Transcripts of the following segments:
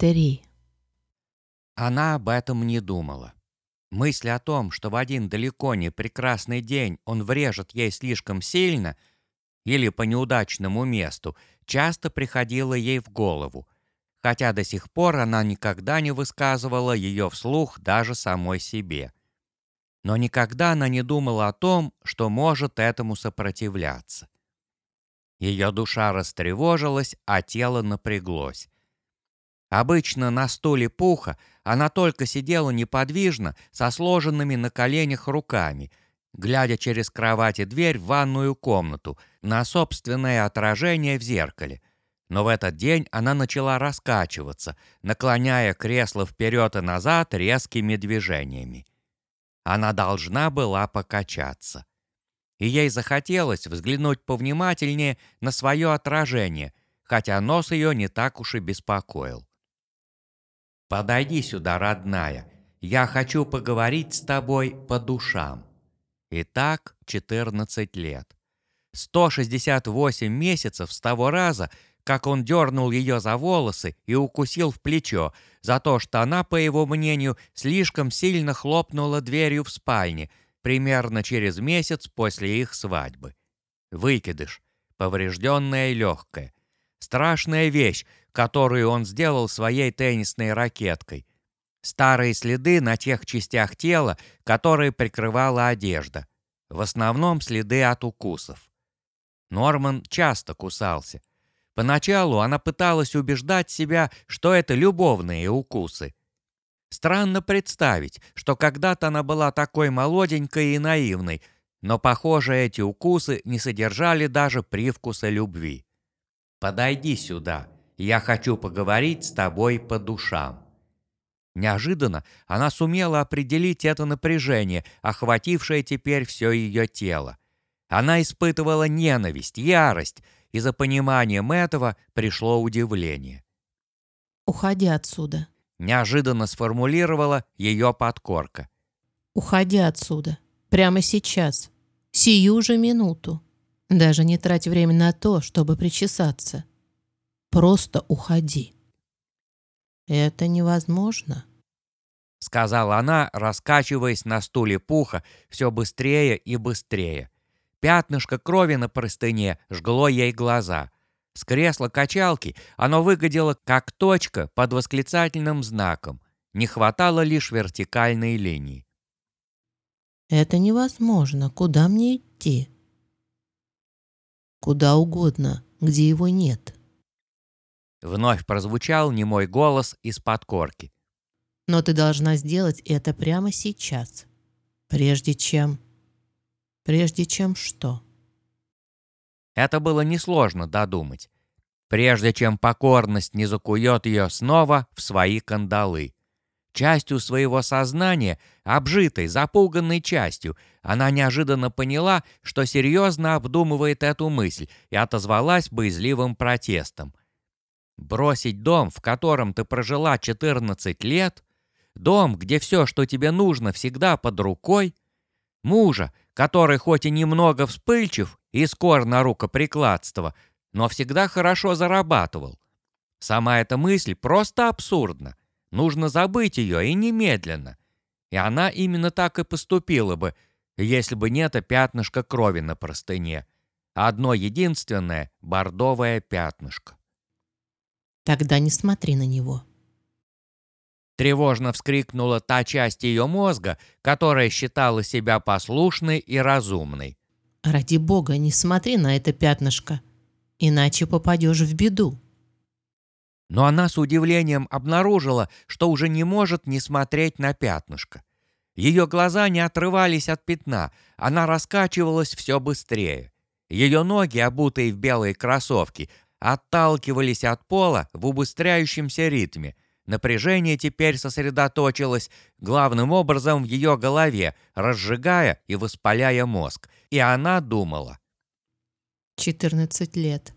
Три. Она об этом не думала. Мысль о том, что в один далеко не прекрасный день он врежет ей слишком сильно или по неудачному месту, часто приходила ей в голову, хотя до сих пор она никогда не высказывала ее вслух даже самой себе. Но никогда она не думала о том, что может этому сопротивляться. Ее душа растревожилась, а тело напряглось. Обычно на стуле пуха она только сидела неподвижно, со сложенными на коленях руками, глядя через кровать и дверь в ванную комнату на собственное отражение в зеркале. Но в этот день она начала раскачиваться, наклоняя кресло вперед и назад резкими движениями. Она должна была покачаться. И ей захотелось взглянуть повнимательнее на свое отражение, хотя нос ее не так уж и беспокоил. «Подойди сюда, родная. Я хочу поговорить с тобой по душам». Итак, 14 лет. 168 месяцев с того раза, как он дернул ее за волосы и укусил в плечо, за то, что она, по его мнению, слишком сильно хлопнула дверью в спальне, примерно через месяц после их свадьбы. Выкидыш, поврежденная легкая. Страшная вещь, которую он сделал своей теннисной ракеткой. Старые следы на тех частях тела, которые прикрывала одежда. В основном следы от укусов. Норман часто кусался. Поначалу она пыталась убеждать себя, что это любовные укусы. Странно представить, что когда-то она была такой молоденькой и наивной, но, похоже, эти укусы не содержали даже привкуса любви. «Подойди сюда», я хочу поговорить с тобой по душам». Неожиданно она сумела определить это напряжение, охватившее теперь все ее тело. Она испытывала ненависть, ярость, и за пониманием этого пришло удивление. «Уходи отсюда», — неожиданно сформулировала ее подкорка. «Уходи отсюда. Прямо сейчас. Сию же минуту. Даже не трать время на то, чтобы причесаться. Просто уходи. Это невозможно, сказала она, раскачиваясь на стуле пуха все быстрее и быстрее. Пятнышко крови на простыне жгло ей глаза. С кресла качалки оно выглядело как точка под восклицательным знаком. Не хватало лишь вертикальной линии. «Это невозможно. Куда мне идти?» «Куда угодно, где его нет». Вновь прозвучал немой голос из-под корки. «Но ты должна сделать это прямо сейчас. Прежде чем... Прежде чем что?» Это было несложно додумать. Прежде чем покорность не закует ее снова в свои кандалы. Частью своего сознания, обжитой, запуганной частью, она неожиданно поняла, что серьезно обдумывает эту мысль и отозвалась боязливым протестом. Бросить дом, в котором ты прожила 14 лет, дом, где все, что тебе нужно, всегда под рукой, мужа, который хоть и немного вспыльчив и скор на рукоприкладство, но всегда хорошо зарабатывал. Сама эта мысль просто абсурдна. Нужно забыть ее и немедленно. И она именно так и поступила бы, если бы не это пятнышко крови на простыне. Одно единственное бордовое пятнышко. Тогда не смотри на него. Тревожно вскрикнула та часть ее мозга, которая считала себя послушной и разумной. «Ради бога, не смотри на это пятнышко, иначе попадешь в беду». Но она с удивлением обнаружила, что уже не может не смотреть на пятнышко. Ее глаза не отрывались от пятна, она раскачивалась все быстрее. Ее ноги, обутые в белые кроссовки, отталкивались от пола в убыстряющемся ритме. Напряжение теперь сосредоточилось главным образом в ее голове, разжигая и воспаляя мозг. И она думала. «14 лет.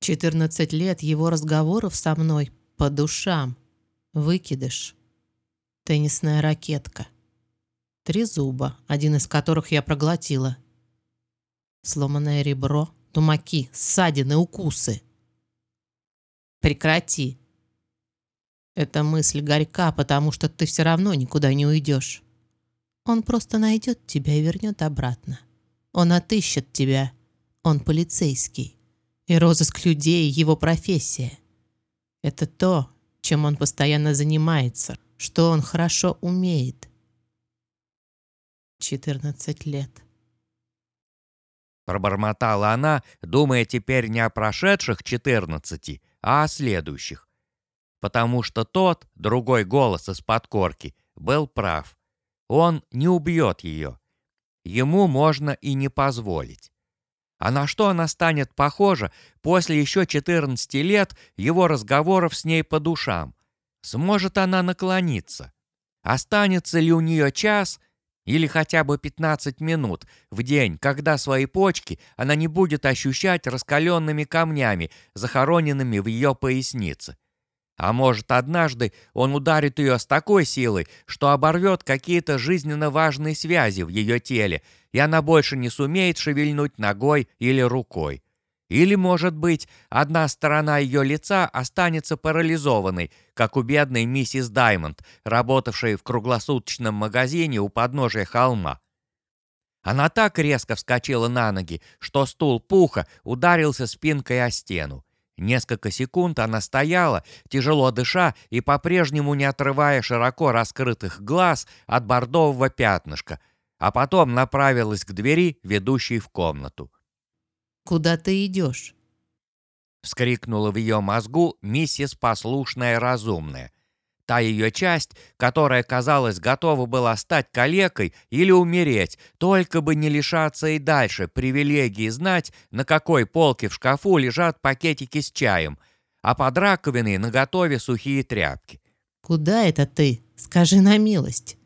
14 лет его разговоров со мной по душам. Выкидыш. Теннисная ракетка. Три зуба, один из которых я проглотила. Сломанное ребро, тумаки, ссадины, укусы. Прекрати. Эта мысль горька, потому что ты все равно никуда не уйдешь. Он просто найдет тебя и вернет обратно. Он отыщет тебя. Он полицейский. И розыск людей — его профессия. Это то, чем он постоянно занимается, что он хорошо умеет. 14 лет. Пробормотала она, думая теперь не о прошедших 14, а о следующих. Потому что тот, другой голос из-под корки, был прав. Он не убьет ее. Ему можно и не позволить. А на что она станет похожа после еще 14 лет его разговоров с ней по душам? Сможет она наклониться? Останется ли у нее час или хотя бы 15 минут в день, когда свои почки она не будет ощущать раскаленными камнями, захороненными в ее пояснице? А может, однажды он ударит ее с такой силой, что оборвет какие-то жизненно важные связи в ее теле, и она больше не сумеет шевельнуть ногой или рукой. Или, может быть, одна сторона ее лица останется парализованной, как у бедной миссис Даймонд, работавшей в круглосуточном магазине у подножия холма. Она так резко вскочила на ноги, что стул пуха ударился спинкой о стену. Несколько секунд она стояла, тяжело дыша и по-прежнему не отрывая широко раскрытых глаз от бордового пятнышка, а потом направилась к двери, ведущей в комнату. «Куда ты идешь?» — вскрикнула в ее мозгу миссис Послушная Разумная. Та ее часть, которая, казалось, готова была стать калекой или умереть, только бы не лишаться и дальше привилегии знать, на какой полке в шкафу лежат пакетики с чаем, а под раковиной наготове сухие тряпки. «Куда это ты? Скажи на милость!»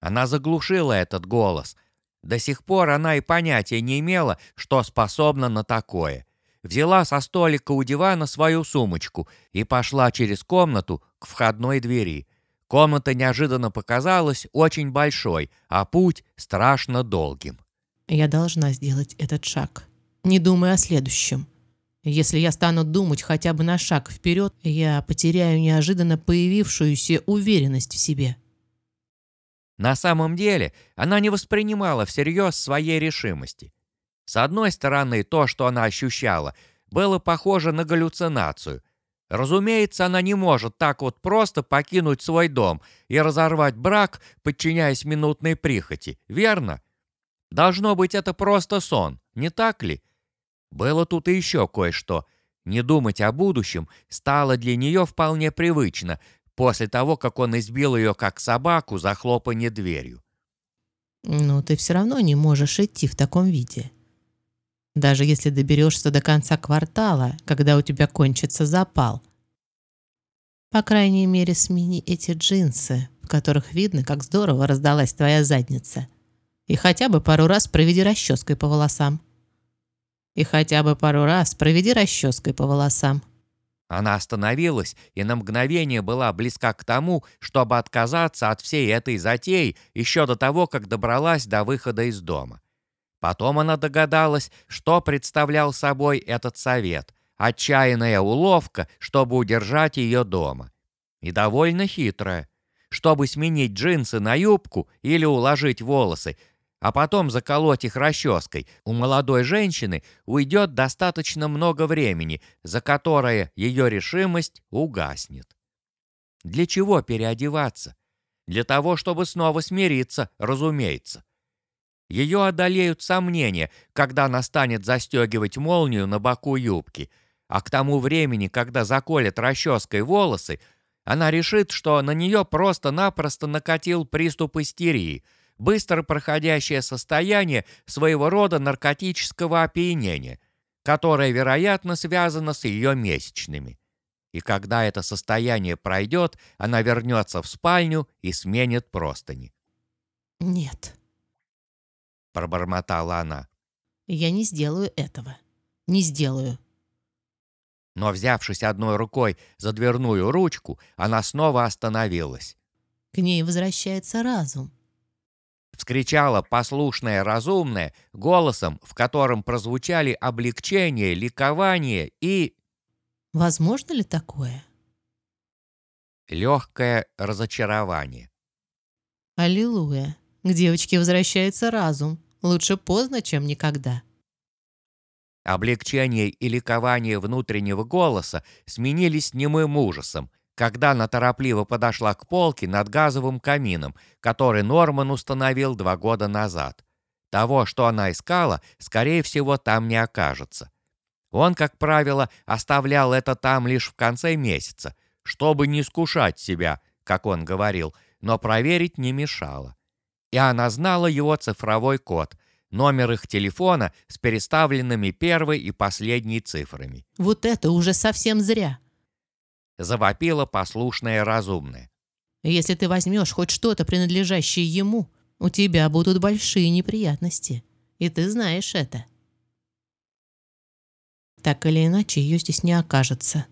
Она заглушила этот голос. До сих пор она и понятия не имела, что способна на такое взяла со столика у дивана свою сумочку и пошла через комнату к входной двери. Комната неожиданно показалась очень большой, а путь страшно долгим. «Я должна сделать этот шаг, не думая о следующем. Если я стану думать хотя бы на шаг вперед, я потеряю неожиданно появившуюся уверенность в себе». На самом деле она не воспринимала всерьез своей решимости. С одной стороны, то, что она ощущала, было похоже на галлюцинацию. Разумеется, она не может так вот просто покинуть свой дом и разорвать брак, подчиняясь минутной прихоти, верно? Должно быть, это просто сон, не так ли? Было тут и еще кое-что. Не думать о будущем стало для нее вполне привычно, после того, как он избил ее как собаку за хлопанье дверью. «Но ты все равно не можешь идти в таком виде», даже если доберешься до конца квартала, когда у тебя кончится запал. По крайней мере, смени эти джинсы, в которых видно, как здорово раздалась твоя задница. И хотя бы пару раз проведи расческой по волосам. И хотя бы пару раз проведи расческой по волосам. Она остановилась и на мгновение была близка к тому, чтобы отказаться от всей этой затеи еще до того, как добралась до выхода из дома. Потом она догадалась, что представлял собой этот совет. Отчаянная уловка, чтобы удержать ее дома. И довольно хитрая. Чтобы сменить джинсы на юбку или уложить волосы, а потом заколоть их расческой, у молодой женщины уйдет достаточно много времени, за которое ее решимость угаснет. Для чего переодеваться? Для того, чтобы снова смириться, разумеется. Ее одолеют сомнения, когда она станет застегивать молнию на боку юбки, а к тому времени, когда заколет расческой волосы, она решит, что на нее просто-напросто накатил приступ истерии, быстро проходящее состояние своего рода наркотического опьянения, которое, вероятно, связано с ее месячными. И когда это состояние пройдет, она вернется в спальню и сменит простыни. «Нет», — пробормотала она. «Я не сделаю этого. Не сделаю». Но, взявшись одной рукой за дверную ручку, она снова остановилась. «К ней возвращается разум», — вскричала послушная разумная голосом, в котором прозвучали облегчение, ликование и... «Возможно ли такое?» легкое разочарование. Аллилуйя. К девочке возвращается разум. Лучше поздно, чем никогда. Облегчение и ликование внутреннего голоса сменились немым ужасом, когда она торопливо подошла к полке над газовым камином, который Норман установил два года назад. Того, что она искала, скорее всего, там не окажется. Он, как правило, оставлял это там лишь в конце месяца, чтобы не скушать себя, как он говорил, но проверить не мешало. И она знала его цифровой код, номер их телефона с переставленными первой и последней цифрами. Вот это уже совсем зря. Завопила послушная разумная. Если ты возьмешь хоть что-то, принадлежащее ему, у тебя будут большие неприятности. И ты знаешь это. Так или иначе, ее здесь не окажется.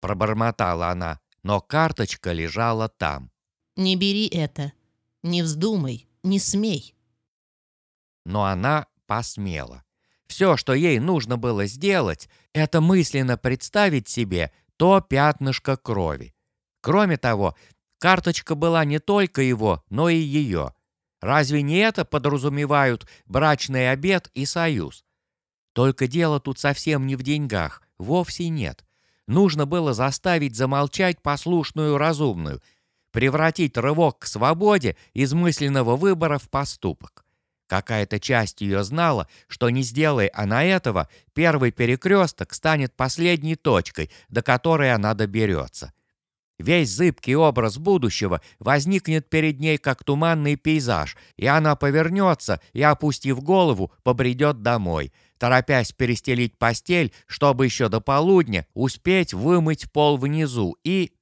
Пробормотала она, но карточка лежала там. Не бери это. Не вздумай, не смей. Но она посмела. Все, что ей нужно было сделать, это мысленно представить себе то пятнышко крови. Кроме того, карточка была не только его, но и ее. Разве не это подразумевают брачный обет и союз? Только дело тут совсем не в деньгах, вовсе нет. Нужно было заставить замолчать послушную разумную, превратить рывок к свободе из мысленного выбора в поступок. Какая-то часть ее знала, что не сделай она этого, первый перекресток станет последней точкой, до которой она доберется. Весь зыбкий образ будущего возникнет перед ней как туманный пейзаж, и она повернется и, опустив голову, побредет домой, торопясь перестелить постель, чтобы еще до полудня успеть вымыть пол внизу и...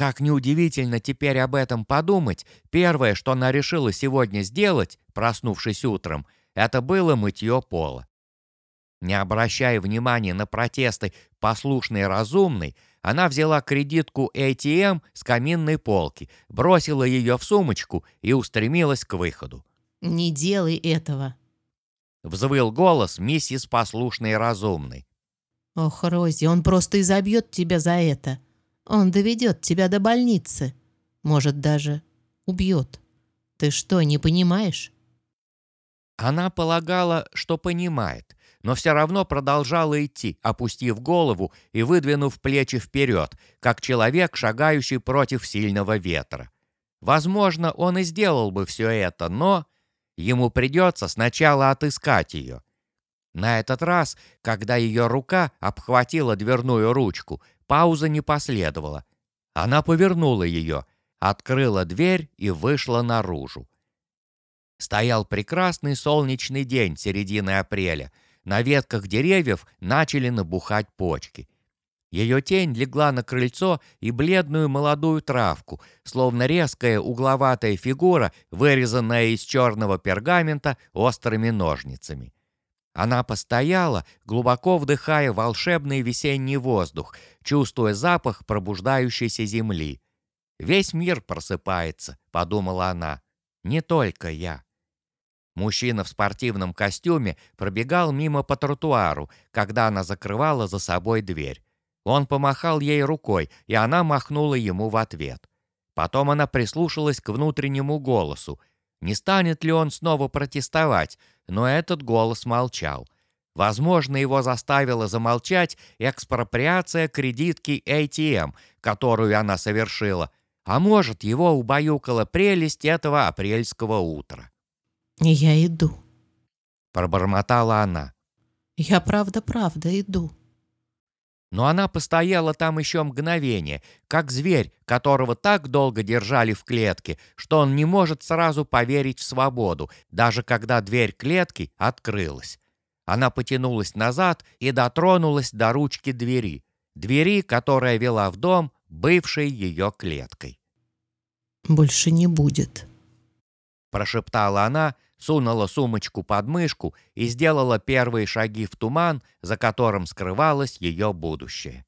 Как неудивительно теперь об этом подумать, первое, что она решила сегодня сделать, проснувшись утром, это было мытье пола. Не обращая внимания на протесты послушной разумной, она взяла кредитку ATM с каминной полки, бросила ее в сумочку и устремилась к выходу. «Не делай этого!» Взвыл голос миссис послушной разумной. «Ох, Рози, он просто изобьет тебя за это. Он доведет тебя до больницы. Может, даже убьет. Ты что, не понимаешь?» Она полагала, что понимает, но все равно продолжала идти, опустив голову и выдвинув плечи вперед, как человек, шагающий против сильного ветра. Возможно, он и сделал бы все это, но ему придется сначала отыскать ее. На этот раз, когда ее рука обхватила дверную ручку, пауза не последовала. Она повернула ее, открыла дверь и вышла наружу. Стоял прекрасный солнечный день середины апреля — на ветках деревьев начали набухать почки. Ее тень легла на крыльцо и бледную молодую травку, словно резкая угловатая фигура, вырезанная из черного пергамента острыми ножницами. Она постояла, глубоко вдыхая волшебный весенний воздух, чувствуя запах пробуждающейся земли. «Весь мир просыпается», — подумала она, — «не только я». Мужчина в спортивном костюме пробегал мимо по тротуару, когда она закрывала за собой дверь. Он помахал ей рукой, и она махнула ему в ответ. Потом она прислушалась к внутреннему голосу. Не станет ли он снова протестовать, но этот голос молчал. Возможно, его заставила замолчать экспроприация кредитки ATM, которую она совершила, а может, его убаюкала прелесть этого апрельского утра. «Я иду», — пробормотала она. «Я правда-правда иду». Но она постояла там еще мгновение, как зверь, которого так долго держали в клетке, что он не может сразу поверить в свободу, даже когда дверь клетки открылась. Она потянулась назад и дотронулась до ручки двери, двери, которая вела в дом, бывшей ее клеткой. «Больше не будет», — прошептала она, сунула сумочку под мышку и сделала первые шаги в туман, за которым скрывалось ее будущее.